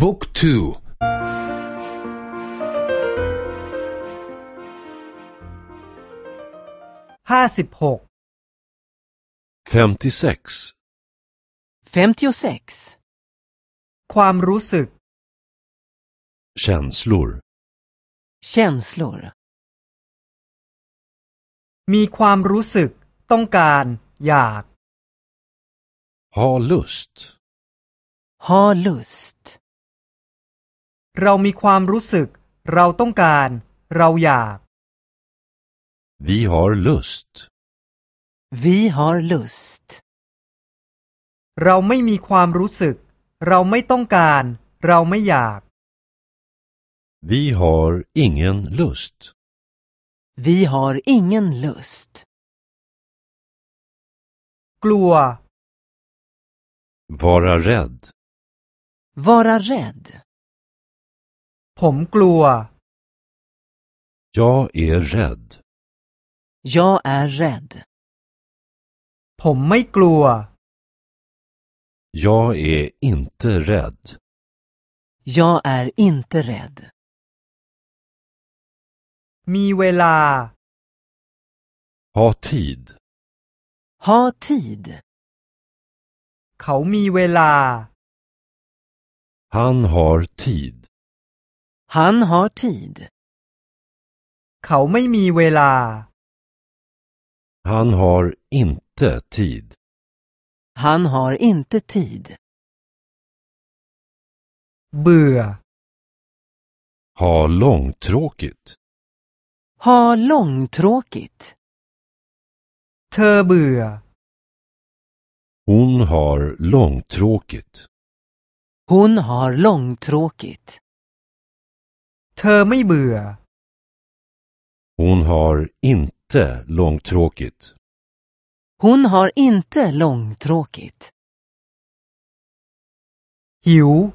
บุ๊กทูห้าสิบหก 56. 56. ความรู้สึก Känslor. Känslor. มีความรู้สึก ต้องการ อยาก Ha lust. Ha lust. เรามีความรู้สึก เราต้องการ เราอยาก Vi har lust. Vi har lust. เราไม่มีความรู้สึก เราไม่ต้องการ เราไม่อยาก Vi har ingen lust. Vi har ingen lust. กลัว Vara rädd. Vara rädd. ผมกลัว Jag är rädd. Jag är rädd. ผมไม่กลัว Jag är inte rädd. Jag är inte rädd. มีเวลา Ha tid. Ha tid. เขามีเวลา Han har tid. Han har tid. เขาไม่มีเวลา Han har inte tid. Han har inte tid. เบื่อ Ha långtråkigt. Ha långtråkigt. เธอเบื่อ Hon har långtråkigt. Hon har långtråkigt. เธอไม่เบื่อ Hon har inte långtråkigt. Hon har inte långtråkigt. หิว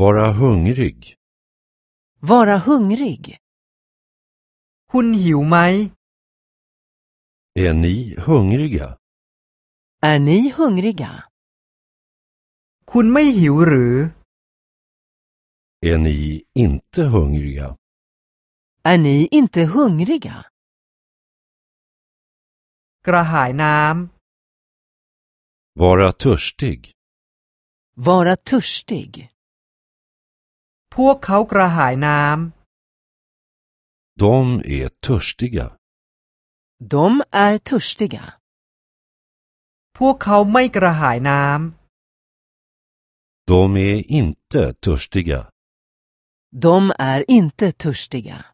Vara hungrig. Vara hungrig. คุณหิวไหม Är ni hungriga? Är ni hungriga? คุณไม่หิวหรือ Är ni inte hungriga? Är ni inte hungriga? กระหายน้ Vara törstig. Vara törstig. ำ พวกเขากระหายน้ De är törstiga. De är törstiga. ำ พวกเขาไม่กระหายน้ De är inte törstiga. De är inte törstiga.